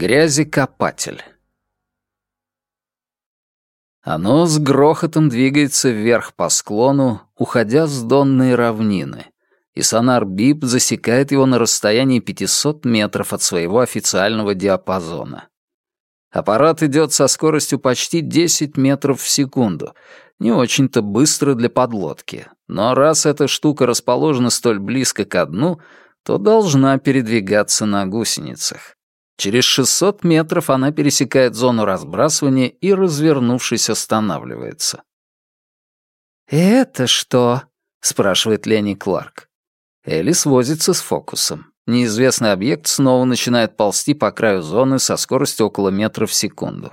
Грязекопатель. Оно с грохотом двигается вверх по склону, уходя с донной равнины, и сонар БИП засекает его на расстоянии 500 метров от своего официального диапазона. Аппарат идет со скоростью почти 10 метров в секунду, не очень-то быстро для подлодки, но раз эта штука расположена столь близко к дну, то должна передвигаться на гусеницах. Через 600 метров она пересекает зону разбрасывания и, развернувшись, останавливается. «Это что?» — спрашивает Ленни Кларк. Элис возится с фокусом. Неизвестный объект снова начинает ползти по краю зоны со скоростью около метра в секунду.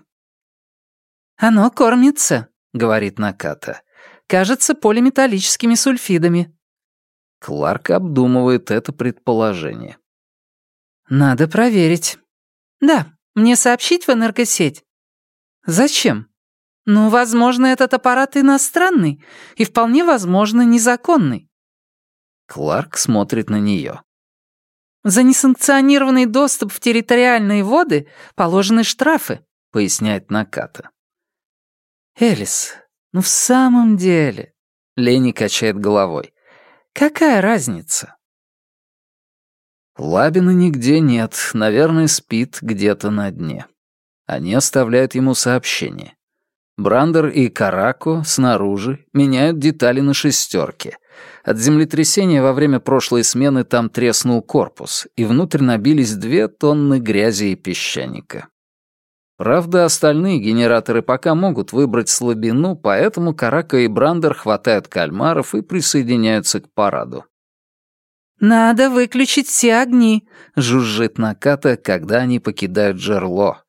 «Оно кормится», — говорит Наката. «Кажется, полиметаллическими сульфидами». Кларк обдумывает это предположение. «Надо проверить». «Да, мне сообщить в энергосеть?» «Зачем?» «Ну, возможно, этот аппарат иностранный и вполне возможно незаконный». Кларк смотрит на нее. «За несанкционированный доступ в территориальные воды положены штрафы», — поясняет Наката. «Элис, ну в самом деле...» — Лени качает головой. «Какая разница?» Лабина нигде нет, наверное, спит где-то на дне. Они оставляют ему сообщение. Брандер и Карако снаружи меняют детали на шестерке. От землетрясения во время прошлой смены там треснул корпус, и внутрь набились две тонны грязи и песчаника. Правда, остальные генераторы пока могут выбрать слабину, поэтому Карако и Брандер хватают кальмаров и присоединяются к параду. «Надо выключить все огни», — жужжит Наката, когда они покидают жерло.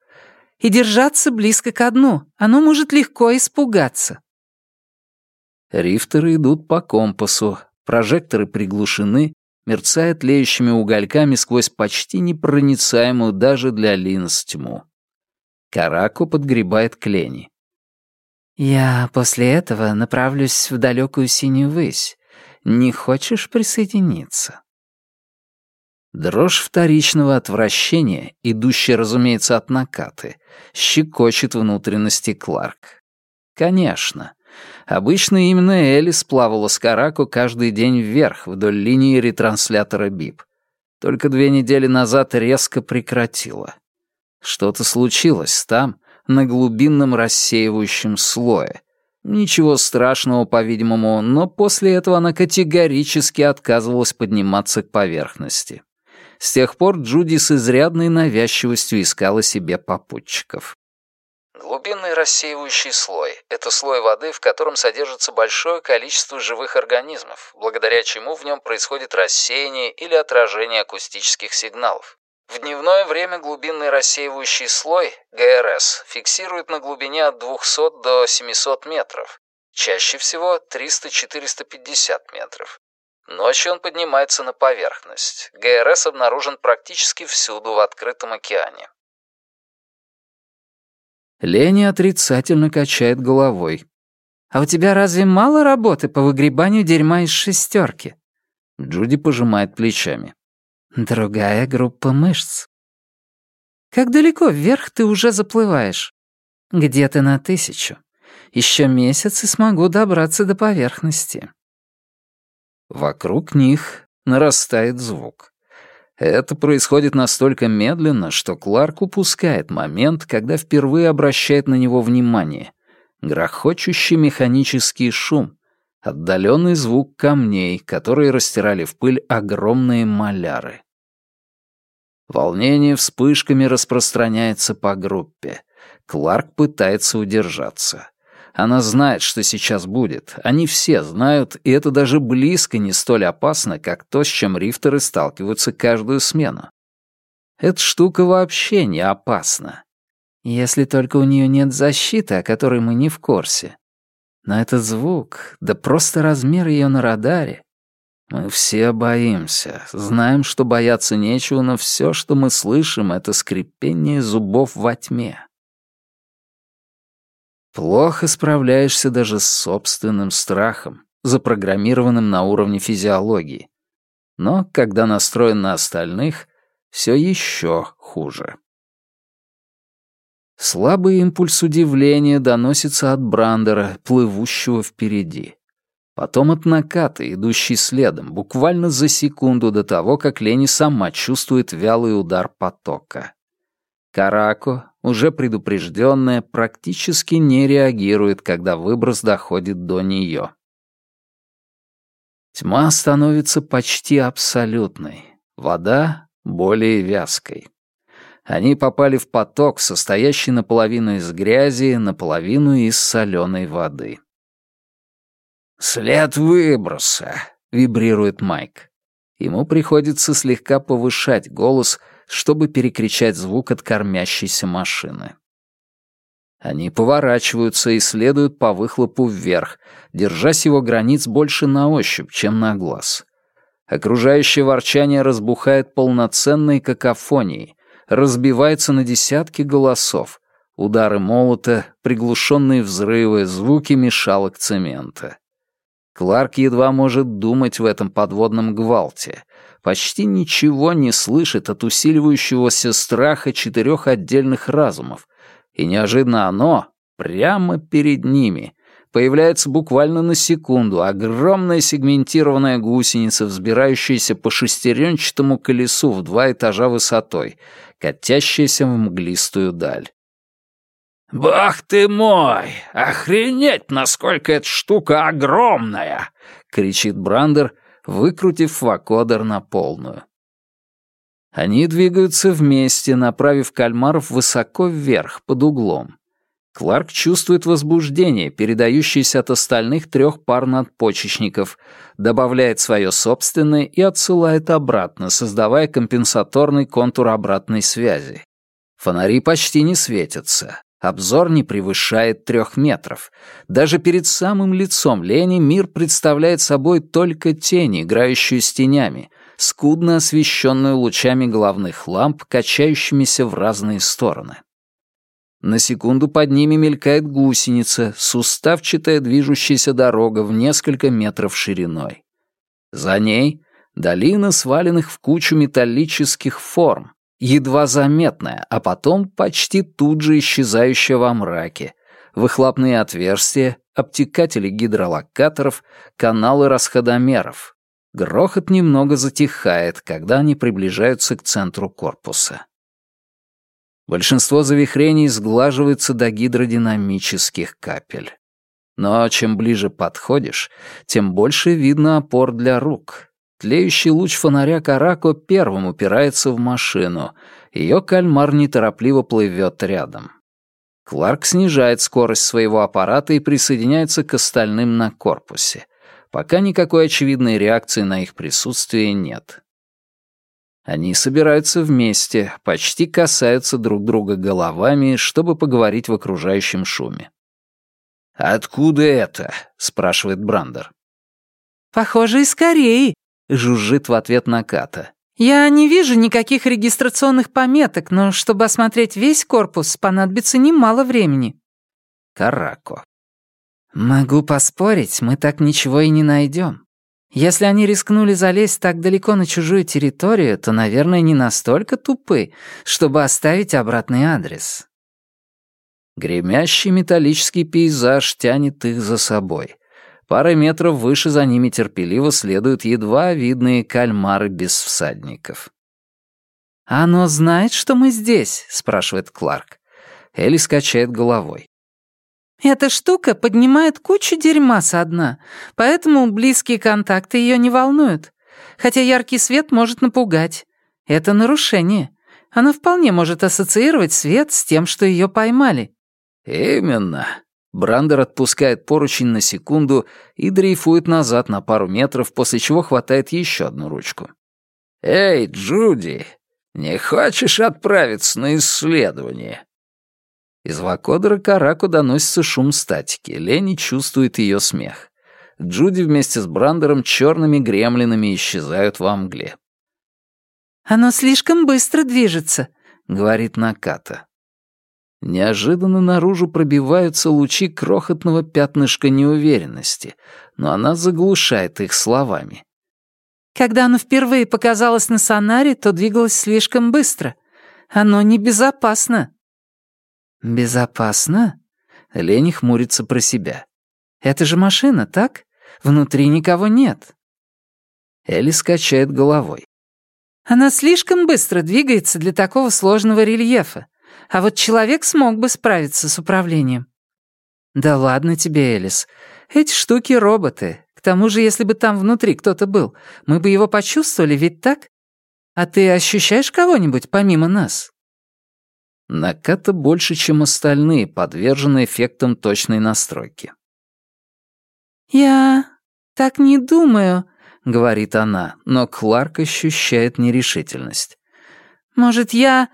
«И держаться близко к дну. Оно может легко испугаться». Рифтеры идут по компасу, прожекторы приглушены, мерцают леющими угольками сквозь почти непроницаемую даже для линз тьму. Караку подгребает к. «Я после этого направлюсь в далекую синюю высь. Не хочешь присоединиться?» Дрожь вторичного отвращения, идущая, разумеется, от накаты, щекочет внутренности Кларк. Конечно. Обычно именно Элис плавала с Караку каждый день вверх вдоль линии ретранслятора БИП. Только две недели назад резко прекратила. Что-то случилось там, на глубинном рассеивающем слое, Ничего страшного, по-видимому, но после этого она категорически отказывалась подниматься к поверхности. С тех пор Джуди с изрядной навязчивостью искала себе попутчиков. Глубинный рассеивающий слой — это слой воды, в котором содержится большое количество живых организмов, благодаря чему в нем происходит рассеяние или отражение акустических сигналов. В дневное время глубинный рассеивающий слой, ГРС, фиксирует на глубине от 200 до 700 метров, чаще всего 300-450 метров. Ночью он поднимается на поверхность. ГРС обнаружен практически всюду в открытом океане. Лени отрицательно качает головой. «А у тебя разве мало работы по выгребанию дерьма из шестерки?» Джуди пожимает плечами. Другая группа мышц. Как далеко вверх ты уже заплываешь? Где-то на тысячу. Еще месяц и смогу добраться до поверхности. Вокруг них нарастает звук. Это происходит настолько медленно, что Кларк упускает момент, когда впервые обращает на него внимание. Грохочущий механический шум, отдаленный звук камней, которые растирали в пыль огромные маляры. Волнение вспышками распространяется по группе. Кларк пытается удержаться. Она знает, что сейчас будет. Они все знают, и это даже близко не столь опасно, как то, с чем рифтеры сталкиваются каждую смену. Эта штука вообще не опасна. Если только у нее нет защиты, о которой мы не в курсе. Но этот звук, да просто размер ее на радаре, мы все боимся, знаем, что бояться нечего, но все, что мы слышим, это скрипение зубов во тьме. Плохо справляешься даже с собственным страхом, запрограммированным на уровне физиологии. Но когда настроен на остальных, все еще хуже. Слабый импульс удивления доносится от Брандера, плывущего впереди. Потом от наката, идущий следом, буквально за секунду до того, как Лени сама чувствует вялый удар потока. Карако, уже предупрежденная, практически не реагирует, когда выброс доходит до нее. Тьма становится почти абсолютной, вода — более вязкой. Они попали в поток, состоящий наполовину из грязи, наполовину из соленой воды. «След выброса», — вибрирует Майк. Ему приходится слегка повышать голос, чтобы перекричать звук от кормящейся машины. Они поворачиваются и следуют по выхлопу вверх, держась его границ больше на ощупь, чем на глаз. Окружающее ворчание разбухает полноценной какофонией, разбивается на десятки голосов, удары молота, приглушенные взрывы, звуки мешалок цемента. Кларк едва может думать в этом подводном гвалте. Почти ничего не слышит от усиливающегося страха четырех отдельных разумов. И неожиданно оно, прямо перед ними, появляется буквально на секунду огромная сегментированная гусеница, взбирающаяся по шестеренчатому колесу в два этажа высотой, катящаяся в мглистую даль. «Бах ты мой! Охренеть, насколько эта штука огромная!» — кричит Брандер, выкрутив вакодер на полную. Они двигаются вместе, направив кальмаров высоко вверх, под углом. Кларк чувствует возбуждение, передающееся от остальных трех пар надпочечников, добавляет свое собственное и отсылает обратно, создавая компенсаторный контур обратной связи. Фонари почти не светятся. Обзор не превышает трех метров. Даже перед самым лицом Лени мир представляет собой только тень, играющую с тенями, скудно освещенную лучами головных ламп, качающимися в разные стороны. На секунду под ними мелькает гусеница, суставчатая движущаяся дорога в несколько метров шириной. За ней — долина сваленных в кучу металлических форм, едва заметная, а потом почти тут же исчезающая во мраке. Выхлопные отверстия, обтекатели гидролокаторов, каналы расходомеров. Грохот немного затихает, когда они приближаются к центру корпуса. Большинство завихрений сглаживается до гидродинамических капель. Но чем ближе подходишь, тем больше видно опор для рук, Тлеющий луч фонаря Карако первым упирается в машину. Ее кальмар неторопливо плывет рядом. Кларк снижает скорость своего аппарата и присоединяется к остальным на корпусе. Пока никакой очевидной реакции на их присутствие нет. Они собираются вместе, почти касаются друг друга головами, чтобы поговорить в окружающем шуме. «Откуда это?» — спрашивает Брандер. «Похоже, из Кореи», жужжит в ответ Наката. «Я не вижу никаких регистрационных пометок, но чтобы осмотреть весь корпус, понадобится немало времени». Карако. «Могу поспорить, мы так ничего и не найдем. Если они рискнули залезть так далеко на чужую территорию, то, наверное, не настолько тупы, чтобы оставить обратный адрес». Гремящий металлический пейзаж тянет их за собой. Парой метров выше за ними терпеливо следуют едва видные кальмары без всадников. «Оно знает, что мы здесь?» — спрашивает Кларк. Элли скачает головой. «Эта штука поднимает кучу дерьма со дна, поэтому близкие контакты ее не волнуют. Хотя яркий свет может напугать. Это нарушение. Она вполне может ассоциировать свет с тем, что ее поймали». «Именно», Брандер отпускает поручень на секунду и дрейфует назад на пару метров, после чего хватает еще одну ручку. «Эй, Джуди, не хочешь отправиться на исследование?» Из вакодера Караку доносится шум статики. Лени чувствует ее смех. Джуди вместе с Брандером черными гремлинами исчезают во мгле. «Оно слишком быстро движется», — говорит Наката. Неожиданно наружу пробиваются лучи крохотного пятнышка неуверенности, но она заглушает их словами. Когда оно впервые показалось на сонаре, то двигалось слишком быстро. Оно небезопасно. «Безопасно?» Лени хмурится про себя. «Это же машина, так? Внутри никого нет». Элли скачает головой. «Она слишком быстро двигается для такого сложного рельефа. А вот человек смог бы справиться с управлением». «Да ладно тебе, Элис. Эти штуки — роботы. К тому же, если бы там внутри кто-то был, мы бы его почувствовали, ведь так? А ты ощущаешь кого-нибудь помимо нас?» Наката больше, чем остальные, подвержены эффектам точной настройки. «Я так не думаю», — говорит она, но Кларк ощущает нерешительность. «Может, я...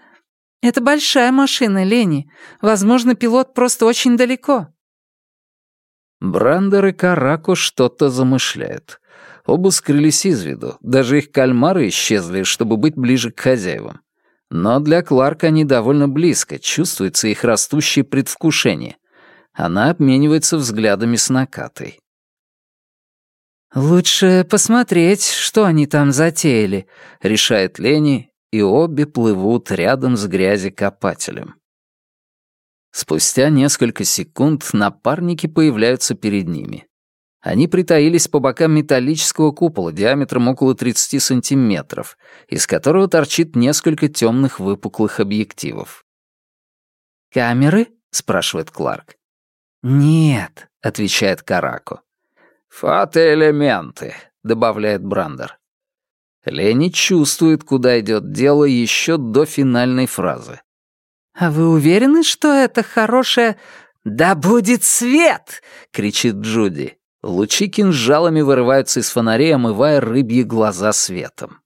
Это большая машина, Лени. Возможно, пилот просто очень далеко». Брандер и Карако что-то замышляют. Оба скрылись из виду, даже их кальмары исчезли, чтобы быть ближе к хозяевам. Но для Кларка они довольно близко, чувствуется их растущее предвкушение. Она обменивается взглядами с Накатой. «Лучше посмотреть, что они там затеяли», — решает Лени, и обе плывут рядом с грязекопателем. Спустя несколько секунд напарники появляются перед ними. Они притаились по бокам металлического купола диаметром около 30 сантиметров, из которого торчит несколько темных выпуклых объективов. «Камеры?» — спрашивает Кларк. «Нет», — отвечает Карако. «Фотоэлементы», — добавляет Брандер. Лени чувствует, куда идет дело еще до финальной фразы. «А вы уверены, что это хорошее...» «Да будет свет!» — кричит Джуди. Лучи кинжалами вырываются из фонарей, омывая рыбьи глаза светом.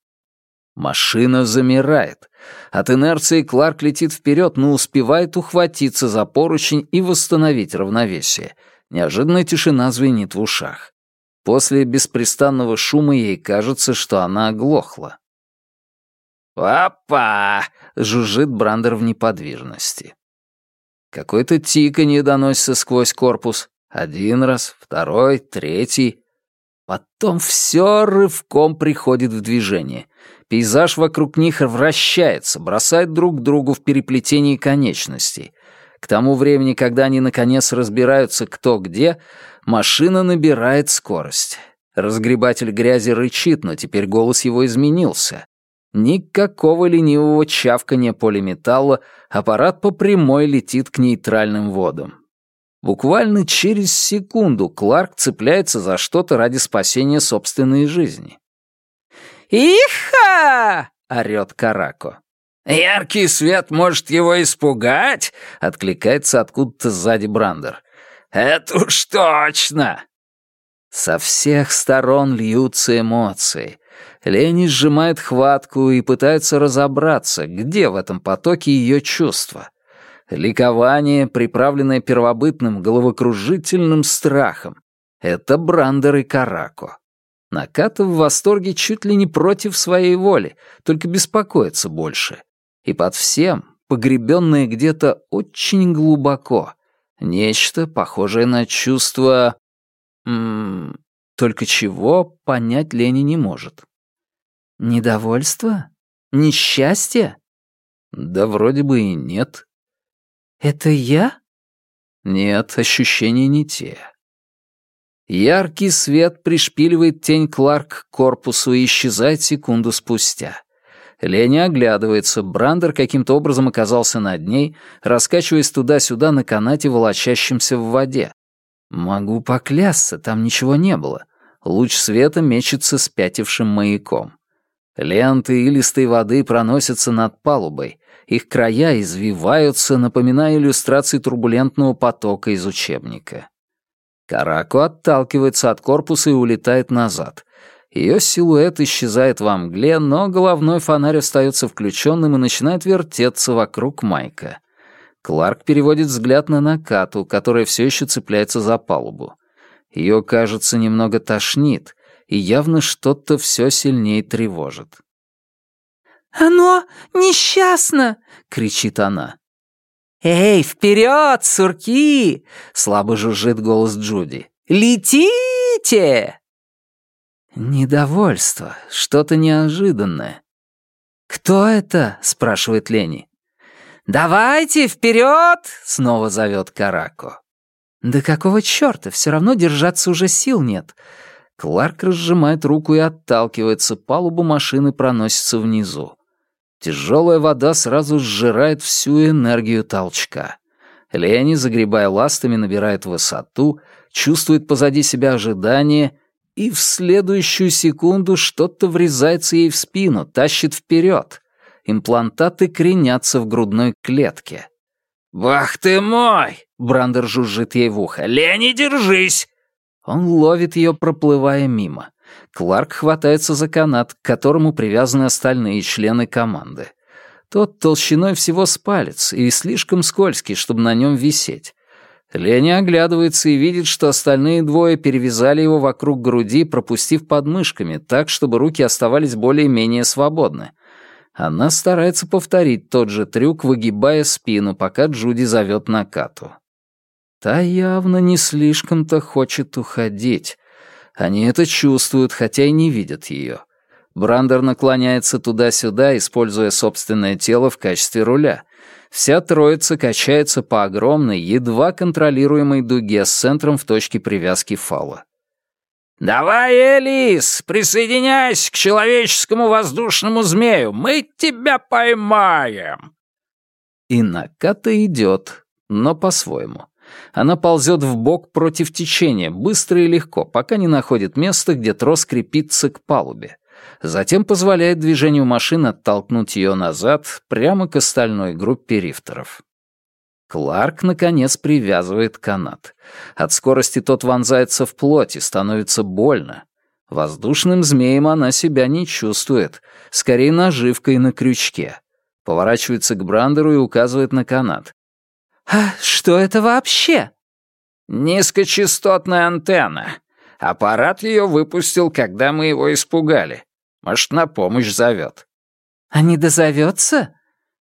Машина замирает. От инерции Кларк летит вперед, но успевает ухватиться за поручень и восстановить равновесие. Неожиданная тишина звенит в ушах. После беспрестанного шума ей кажется, что она оглохла. «Папа!» — жужжит Брандер в неподвижности. Какой-то тиканье доносится сквозь корпус. Один раз, второй, третий. Потом все рывком приходит в движение. Пейзаж вокруг них вращается, бросает друг другу в переплетении конечностей. К тому времени, когда они наконец разбираются кто где, машина набирает скорость. Разгребатель грязи рычит, но теперь голос его изменился. Никакого ленивого чавкания полиметалла, аппарат по прямой летит к нейтральным водам. Буквально через секунду Кларк цепляется за что-то ради спасения собственной жизни. «Иха!» — орёт Карако. «Яркий свет может его испугать?» — откликается откуда-то сзади Брандер. «Это уж точно!» Со всех сторон льются эмоции. Лени сжимает хватку и пытается разобраться, где в этом потоке ее чувства. Ликование, приправленное первобытным головокружительным страхом. Это Брандер и Карако. Наката в восторге чуть ли не против своей воли, только беспокоится больше. И под всем, погребенное где-то очень глубоко, нечто похожее на чувство... М -м, только чего понять Лени не может. Недовольство? Несчастье? Да вроде бы и нет. «Это я?» Нет, ощущения не те. Яркий свет пришпиливает тень Кларк к корпусу и исчезает секунду спустя. Леня оглядывается, Брандер каким-то образом оказался над ней, раскачиваясь туда-сюда на канате, волочащемся в воде. Могу поклясться, там ничего не было. Луч света мечется спятившим маяком. Ленты илистой воды проносятся над палубой, их края извиваются, напоминая иллюстрации турбулентного потока из учебника. Караку отталкивается от корпуса и улетает назад. Ее силуэт исчезает во мгле, но головной фонарь остается включенным и начинает вертеться вокруг Майка. Кларк переводит взгляд на Накату, которая все еще цепляется за палубу. Ее, кажется, немного тошнит, и явно что-то все сильнее тревожит. «Оно несчастно!» — кричит она. «Эй, вперед, сурки!» — слабо жужжит голос Джуди. «Летите!» Недовольство, что-то неожиданное. «Кто это?» — спрашивает Лени. «Давайте, вперед!» — снова зовет Карако. «Да какого черта? Все равно держаться уже сил нет». Кларк разжимает руку и отталкивается, палуба машины проносится внизу. Тяжелая вода сразу сжирает всю энергию толчка. Лени, загребая ластами, набирает высоту, чувствует позади себя ожидание, и в следующую секунду что-то врезается ей в спину, тащит вперед. Имплантаты кренятся в грудной клетке. «Бах ты мой!» — Брандер жужжит ей в ухо. «Лени, держись!» Он ловит ее, проплывая мимо. Кларк хватается за канат, к которому привязаны остальные члены команды. Тот толщиной всего с палец и слишком скользкий, чтобы на нем висеть. Лени оглядывается и видит, что остальные двое перевязали его вокруг груди, пропустив подмышками, так, чтобы руки оставались более-менее свободны. Она старается повторить тот же трюк, выгибая спину, пока Джуди зовет на кату. Та явно не слишком-то хочет уходить. Они это чувствуют, хотя и не видят ее. Брандер наклоняется туда-сюда, используя собственное тело в качестве руля. Вся троица качается по огромной, едва контролируемой дуге с центром в точке привязки фала. «Давай, Элис, присоединяйся к человеческому воздушному змею, мы тебя поймаем!» И Наката идет, но по-своему. Она ползет в бок против течения, быстро и легко, пока не находит место, где трос крепится к палубе. Затем позволяет движению машины оттолкнуть ее назад, прямо к остальной группе рифтеров. Кларк, наконец, привязывает канат. От скорости тот вонзается в плоть и становится больно. Воздушным змеем она себя не чувствует, скорее наживкой на крючке. Поворачивается к Брандеру и указывает на канат. «А что это вообще?» «Низкочастотная антенна. Аппарат ее выпустил, когда мы его испугали. Может, на помощь зовет». «А не дозовется?»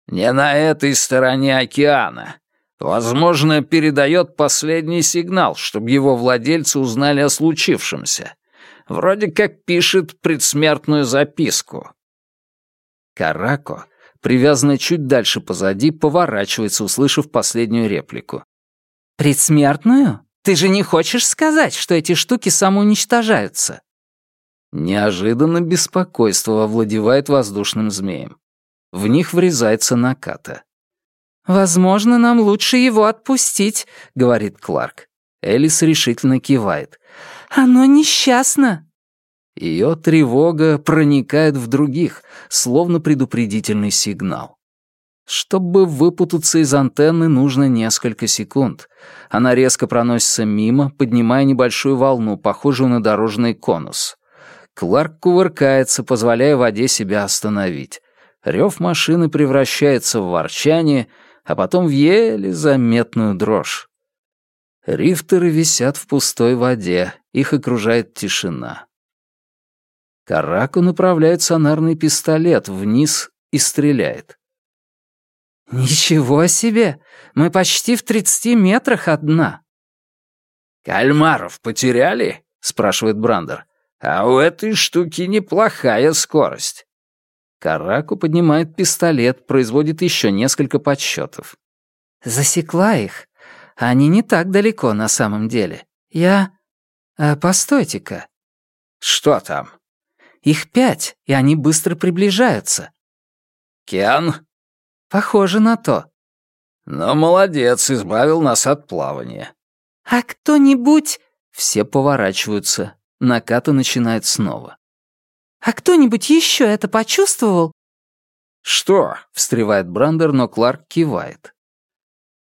«Не на этой стороне океана. Возможно, передает последний сигнал, чтобы его владельцы узнали о случившемся. Вроде как пишет предсмертную записку. Карако, привязанная чуть дальше позади, поворачивается, услышав последнюю реплику. «Предсмертную? Ты же не хочешь сказать, что эти штуки самоуничтожаются?» Неожиданно беспокойство овладевает воздушным змеем. В них врезается наката. «Возможно, нам лучше его отпустить», — говорит Кларк. Элис решительно кивает. «Оно несчастно». Ее тревога проникает в других, словно предупредительный сигнал. Чтобы выпутаться из антенны, нужно несколько секунд. Она резко проносится мимо, поднимая небольшую волну, похожую на дорожный конус. Кларк кувыркается, позволяя воде себя остановить. Рев машины превращается в ворчание — а потом в еле заметную дрожь. Рифтеры висят в пустой воде, их окружает тишина. Караку направляет сонарный пистолет вниз и стреляет. «Ничего себе! Мы почти в тридцати метрах от дна!» «Кальмаров потеряли?» — спрашивает Брандер. «А у этой штуки неплохая скорость». Караку поднимает пистолет, производит еще несколько подсчетов. «Засекла их. Они не так далеко на самом деле. Я... А, постойте-ка». «Что там?» «Их пять, и они быстро приближаются». «Кен?» «Похоже на то». «Ну, молодец, избавил нас от плавания». «А кто-нибудь...» Все поворачиваются. Наката начинает снова. «А кто-нибудь еще это почувствовал?» «Что?» — встревает Брандер, но Кларк кивает.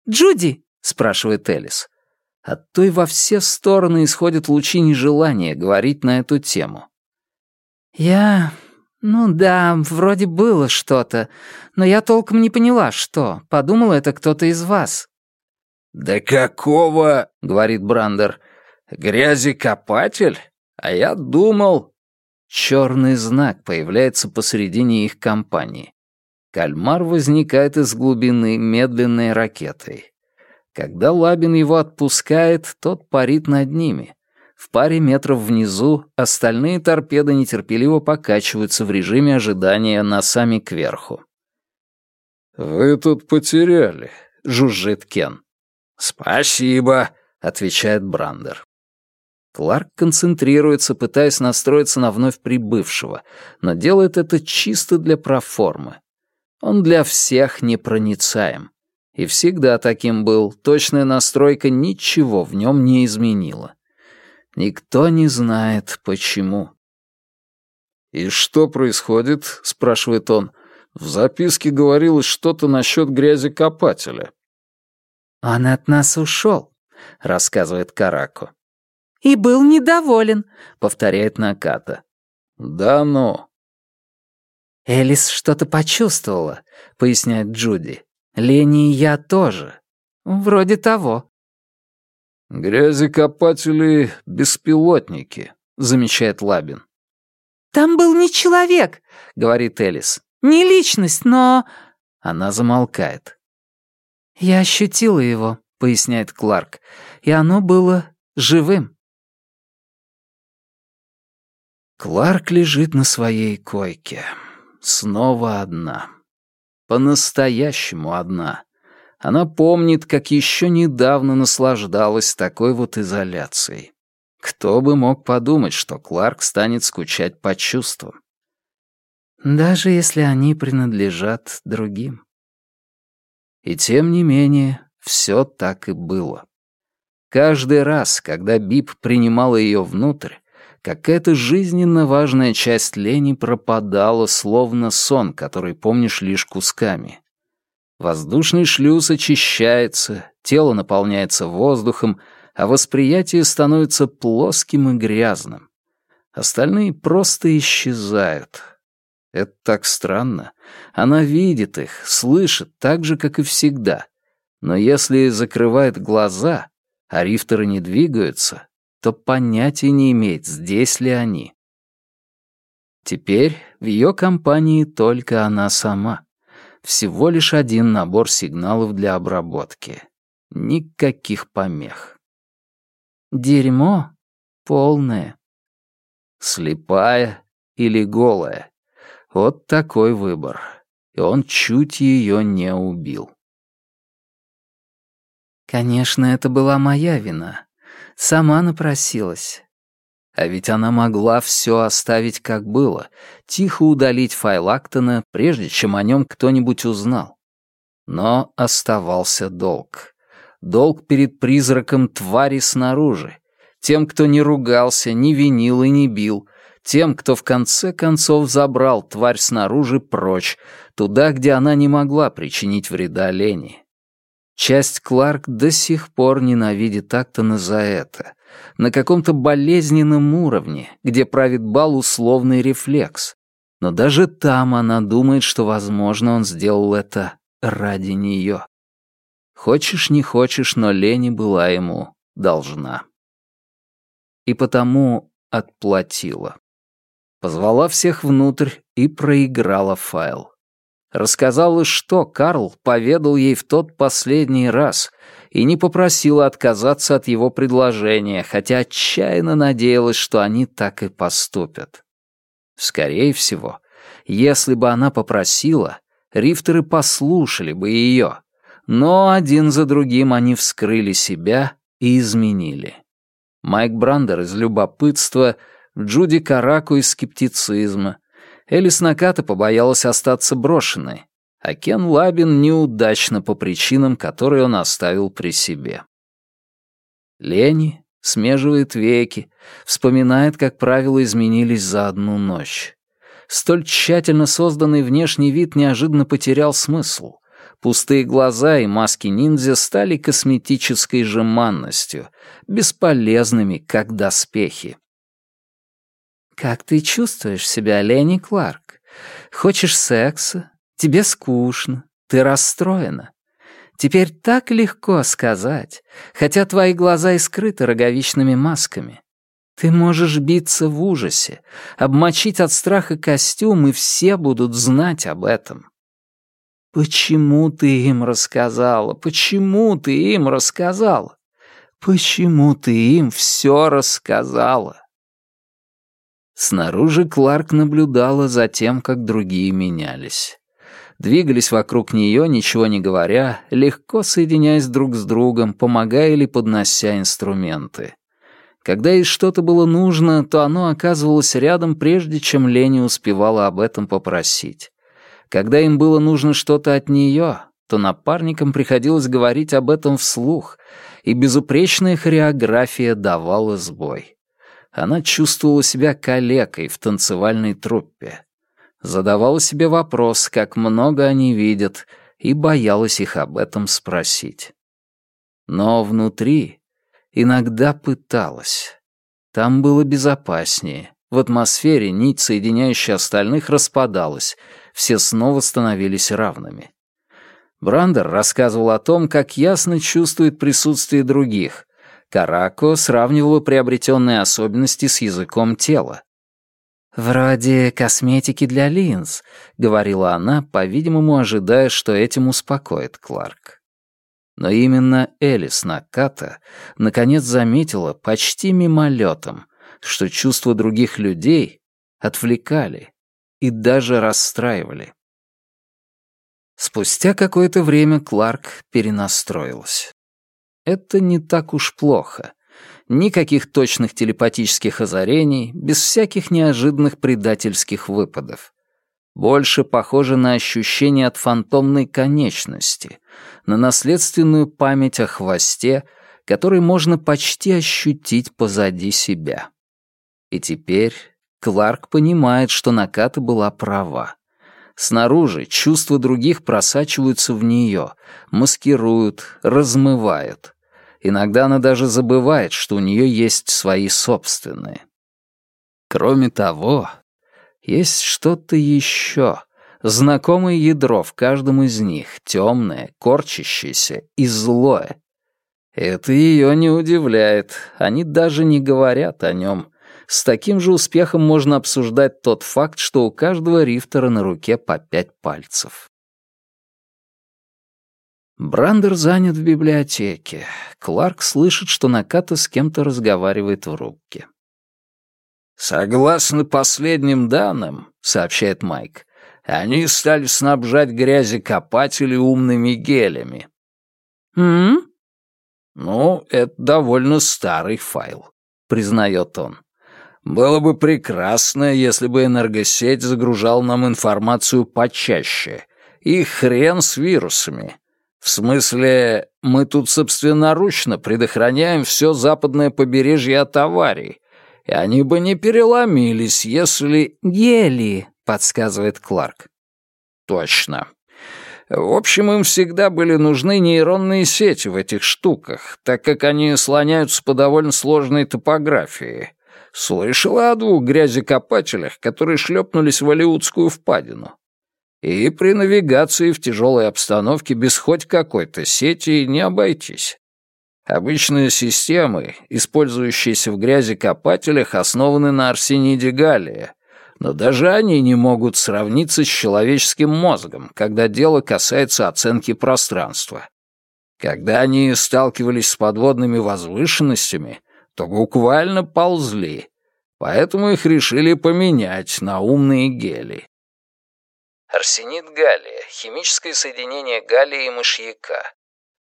«Джуди!» — спрашивает Элис. От той во все стороны исходят лучи нежелания говорить на эту тему. «Я... ну да, вроде было что-то, но я толком не поняла, что. Подумала, это кто-то из вас». «Да какого?» — говорит Брандер. «Грязекопатель? А я думал...» Черный знак появляется посредине их компании. Кальмар возникает из глубины медленной ракетой. Когда Лабин его отпускает, тот парит над ними. В паре метров внизу остальные торпеды нетерпеливо покачиваются в режиме ожидания носами кверху. «Вы тут потеряли», — жужжит Кен. «Спасибо», — отвечает Брандер. Кларк концентрируется, пытаясь настроиться на вновь прибывшего, но делает это чисто для проформы. Он для всех непроницаем. И всегда таким был, точная настройка ничего в нем не изменила. Никто не знает, почему. «И что происходит?» — спрашивает он. «В записке говорилось что-то насчет грязи копателя». «Он от нас ушел», — рассказывает Карако. «И был недоволен», — повторяет Наката. «Да ну». «Элис что-то почувствовала», — поясняет Джуди. «Лени и я тоже. Вроде того». «Грязекопатели — беспилотники», — замечает Лабин. «Там был не человек», — говорит Элис. «Не личность, но...» Она замолкает. «Я ощутила его», — поясняет Кларк, «и оно было живым». Кларк лежит на своей койке. Снова одна. По-настоящему одна. Она помнит, как еще недавно наслаждалась такой вот изоляцией. Кто бы мог подумать, что Кларк станет скучать по чувствам? Даже если они принадлежат другим. И тем не менее, все так и было. Каждый раз, когда Бип принимала ее внутрь, какая-то жизненно важная часть лени пропадала, словно сон, который помнишь лишь кусками. Воздушный шлюз очищается, тело наполняется воздухом, а восприятие становится плоским и грязным. Остальные просто исчезают. Это так странно. Она видит их, слышит так же, как и всегда. Но если закрывает глаза, а рифтеры не двигаются, то понятия не имеет, здесь ли они. Теперь в ее компании только она сама. Всего лишь один набор сигналов для обработки. Никаких помех. Дерьмо полное. Слепая или голая. Вот такой выбор. И он чуть ее не убил. Конечно, это была моя вина. Сама напросилась. А ведь она могла все оставить как было, тихо удалить файл Актона, прежде чем о нем кто-нибудь узнал. Но оставался долг. Долг перед призраком твари снаружи. Тем, кто не ругался, не винил и не бил. Тем, кто в конце концов забрал тварь снаружи прочь, туда, где она не могла причинить вреда Лене. Часть Кларк до сих пор ненавидит Актона за это. На каком-то болезненном уровне, где правит бал условный рефлекс. Но даже там она думает, что, возможно, он сделал это ради нее. Хочешь, не хочешь, но Лени была ему должна. И потому отплатила. Позвала всех внутрь и проиграла файл. Рассказала, что Карл поведал ей в тот последний раз и не попросила отказаться от его предложения, хотя отчаянно надеялась, что они так и поступят. Скорее всего, если бы она попросила, рифтеры послушали бы ее, но один за другим они вскрыли себя и изменили. Майк Брандер из любопытства, Джуди Караку из скептицизма — Элис Наката побоялась остаться брошенной, а Кен Лабин неудачно по причинам, которые он оставил при себе. Лени смеживает веки, вспоминает, как правила изменились за одну ночь. Столь тщательно созданный внешний вид неожиданно потерял смысл. Пустые глаза и маски ниндзя стали косметической жеманностью, бесполезными, как доспехи. «Как ты чувствуешь себя, Лени Кларк? Хочешь секса? Тебе скучно, ты расстроена. Теперь так легко сказать, хотя твои глаза и скрыты роговичными масками. Ты можешь биться в ужасе, обмочить от страха костюм, и все будут знать об этом. Почему ты им рассказала? Почему ты им рассказала? Почему ты им все рассказала? Снаружи Кларк наблюдала за тем, как другие менялись. двигались вокруг нее, ничего не говоря, легко соединяясь друг с другом, помогая или поднося инструменты. Когда ей что-то было нужно, то оно оказывалось рядом, прежде чем Лени успевала об этом попросить. Когда им было нужно что-то от нее, то напарникам приходилось говорить об этом вслух, и безупречная хореография давала сбой. Она чувствовала себя калекой в танцевальной труппе. Задавала себе вопрос, как много они видят, и боялась их об этом спросить. Но внутри иногда пыталась. Там было безопаснее. В атмосфере нить, соединяющая остальных, распадалась, все снова становились равными. Брандер рассказывал о том, как ясно чувствует присутствие других. Карако сравнивала приобретенные особенности с языком тела. «Вроде косметики для линз», — говорила она, по-видимому, ожидая, что этим успокоит Кларк. Но именно Элис Наката наконец заметила почти мимолетом, что чувства других людей отвлекали и даже расстраивали. Спустя какое-то время Кларк перенастроилась. Это не так уж плохо. Никаких точных телепатических озарений, без всяких неожиданных предательских выпадов. Больше похоже на ощущение от фантомной конечности, на наследственную память о хвосте, который можно почти ощутить позади себя. И теперь Кларк понимает, что Наката была права. Снаружи чувства других просачиваются в нее, маскируют, размывают. Иногда она даже забывает, что у нее есть свои собственные. Кроме того, есть что-то еще, знакомое ядро в каждом из них, темное, корчащееся и злое. Это ее не удивляет, они даже не говорят о нем, с таким же успехом можно обсуждать тот факт, что у каждого рифтера на руке по пять пальцев. Брандер занят в библиотеке. Кларк слышит, что Наката с кем-то разговаривает в рубке. «Согласно последним данным», — сообщает Майк, «они стали снабжать грязекопатели умными гелями». «М?», «Ну, это довольно старый файл», — признает он. Было бы прекрасно, если бы энергосеть загружал нам информацию почаще. И хрен с вирусами. В смысле, мы тут собственноручно предохраняем все западное побережье от аварий. И они бы не переломились, если... «Гели», — подсказывает Кларк. «Точно. В общем, им всегда были нужны нейронные сети в этих штуках, так как они слоняются по довольно сложной топографии. Слышала о двух грязекопателях, которые шлепнулись в Алиутскую впадину. И при навигации в тяжелой обстановке без хоть какой-то сети не обойтись. Обычные системы, использующиеся в грязекопателях, основаны на арсениде галлия, но даже они не могут сравниться с человеческим мозгом, когда дело касается оценки пространства. Когда они сталкивались с подводными возвышенностями, то буквально ползли, поэтому их решили поменять на умные гели. Арсенид галлия — химическое соединение галлия и мышьяка.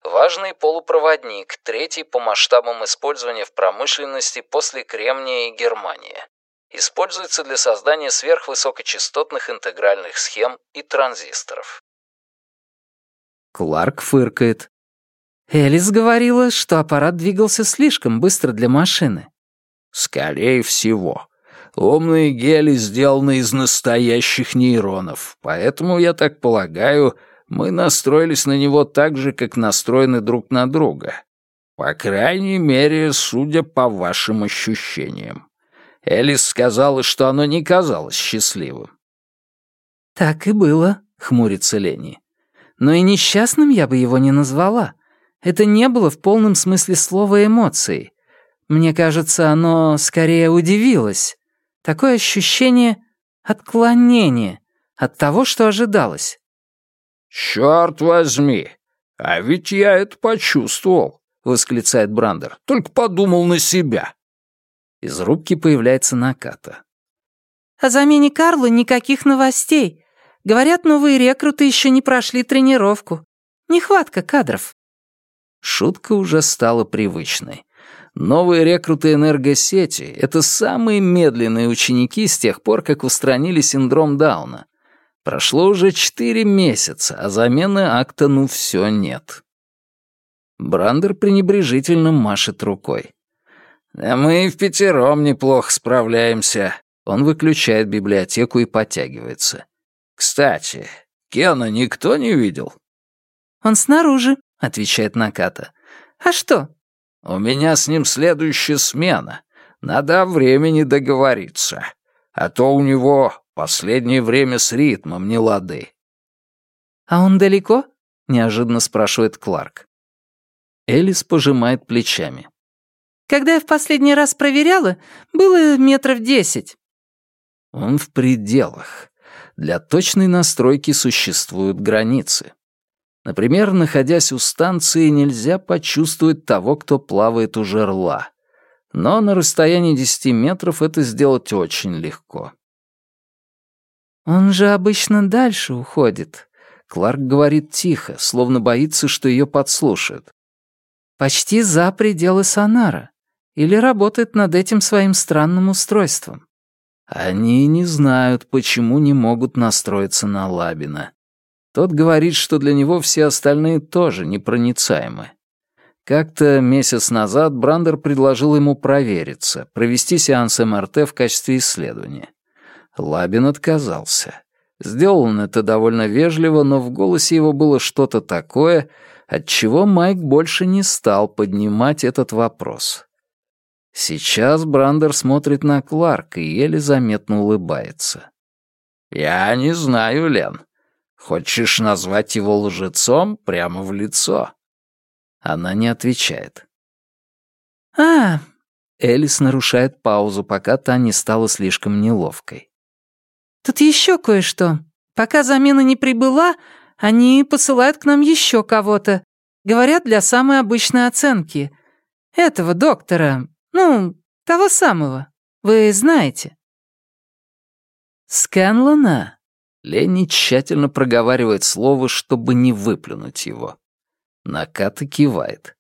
Важный полупроводник, третий по масштабам использования в промышленности после кремния и германия. Используется для создания сверхвысокочастотных интегральных схем и транзисторов. Кларк фыркает. Элис говорила, что аппарат двигался слишком быстро для машины. Скорее всего. Умные гели сделаны из настоящих нейронов, поэтому, я так полагаю, мы настроились на него так же, как настроены друг на друга. По крайней мере, судя по вашим ощущениям. Элис сказала, что оно не казалось счастливым. «Так и было», — хмурится Лени. «Но и несчастным я бы его не назвала. Это не было в полном смысле слова эмоцией. Мне кажется, оно скорее удивилось. Такое ощущение отклонения от того, что ожидалось. «Чёрт возьми! А ведь я это почувствовал!» — восклицает Брандер. «Только подумал на себя!» Из рубки появляется Наката. «О замене Карла никаких новостей. Говорят, новые рекруты еще не прошли тренировку. Нехватка кадров». Шутка уже стала привычной. Новые рекруты энергосети — это самые медленные ученики с тех пор, как устранили синдром Дауна. Прошло уже четыре месяца, а замены акта ну все нет. Брандер пренебрежительно машет рукой. «Да мы и в пятером неплохо справляемся». Он выключает библиотеку и подтягивается. «Кстати, Кена никто не видел?» «Он снаружи», — отвечает Наката. «А что?» «У меня с ним следующая смена. Надо о времени договориться. А то у него последнее время с ритмом не лады». «А он далеко?» — неожиданно спрашивает Кларк. Элис пожимает плечами. «Когда я в последний раз проверяла, было метров десять». Он в пределах. Для точной настройки существуют границы. Например, находясь у станции, нельзя почувствовать того, кто плавает у жерла. Но на расстоянии 10 метров это сделать очень легко. «Он же обычно дальше уходит», — Кларк говорит тихо, словно боится, что ее подслушают. «Почти за пределы сонара. Или работает над этим своим странным устройством». Они не знают, почему не могут настроиться на Лабина. Тот говорит, что для него все остальные тоже непроницаемы. Как-то месяц назад Брандер предложил ему провериться, провести сеанс МРТ в качестве исследования. Лабин отказался. Сделал это довольно вежливо, но в голосе его было что-то такое, от чего Майк больше не стал поднимать этот вопрос. Сейчас Брандер смотрит на Кларка и еле заметно улыбается. «Я не знаю, Лен. Хочешь назвать его лжецом прямо в лицо?» Она не отвечает. «А...» Элис нарушает паузу, пока та не стала слишком неловкой. «Тут еще кое-что. Пока замена не прибыла, они посылают к нам еще кого-то. Говорят, для самой обычной оценки. Этого доктора, ну, того самого. Вы знаете». «Сканлана?» Ленни тщательно проговаривает слово, чтобы не выплюнуть его. Наката кивает.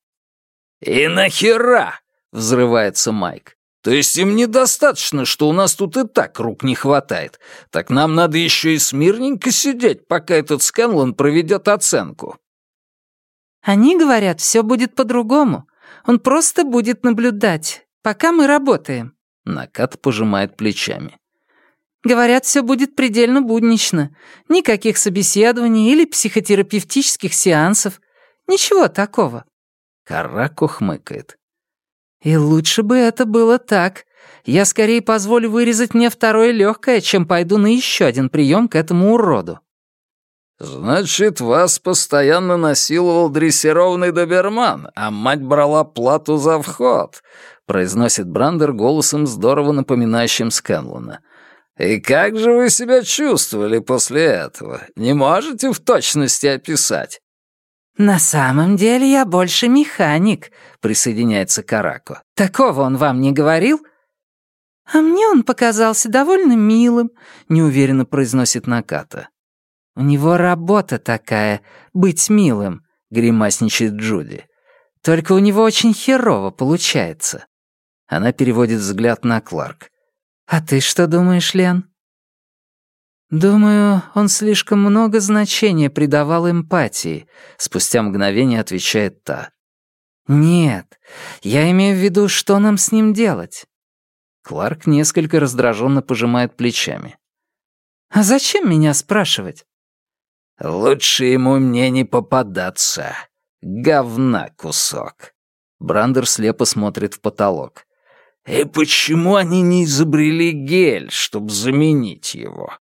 «И нахера?» — взрывается Майк. «То есть им недостаточно, что у нас тут и так рук не хватает. Так нам надо еще и смирненько сидеть, пока этот Скэнлон проведет оценку». «Они говорят, все будет по-другому. Он просто будет наблюдать, пока мы работаем». Накат пожимает плечами. Говорят, все будет предельно буднично. Никаких собеседований или психотерапевтических сеансов. Ничего такого». Карако хмыкает. «И лучше бы это было так. Я скорее позволю вырезать мне второе легкое, чем пойду на еще один прием к этому уроду». «Значит, вас постоянно насиловал дрессированный доберман, а мать брала плату за вход», — произносит Брандер голосом, здорово напоминающим Скэнлона. «И как же вы себя чувствовали после этого? Не можете в точности описать?» «На самом деле я больше механик», — присоединяется Карако. «Такого он вам не говорил?» «А мне он показался довольно милым», — неуверенно произносит Наката. «У него работа такая — быть милым», — гримасничает Джуди. «Только у него очень херово получается». Она переводит взгляд на Кларк. «А ты что думаешь, Лен?» «Думаю, он слишком много значения придавал эмпатии», — спустя мгновение отвечает та. «Нет, я имею в виду, что нам с ним делать?» Кларк несколько раздраженно пожимает плечами. «А зачем меня спрашивать?» «Лучше ему мне не попадаться. Говна кусок». Брандер слепо смотрит в потолок. «И почему они не изобрели гель, чтобы заменить его?»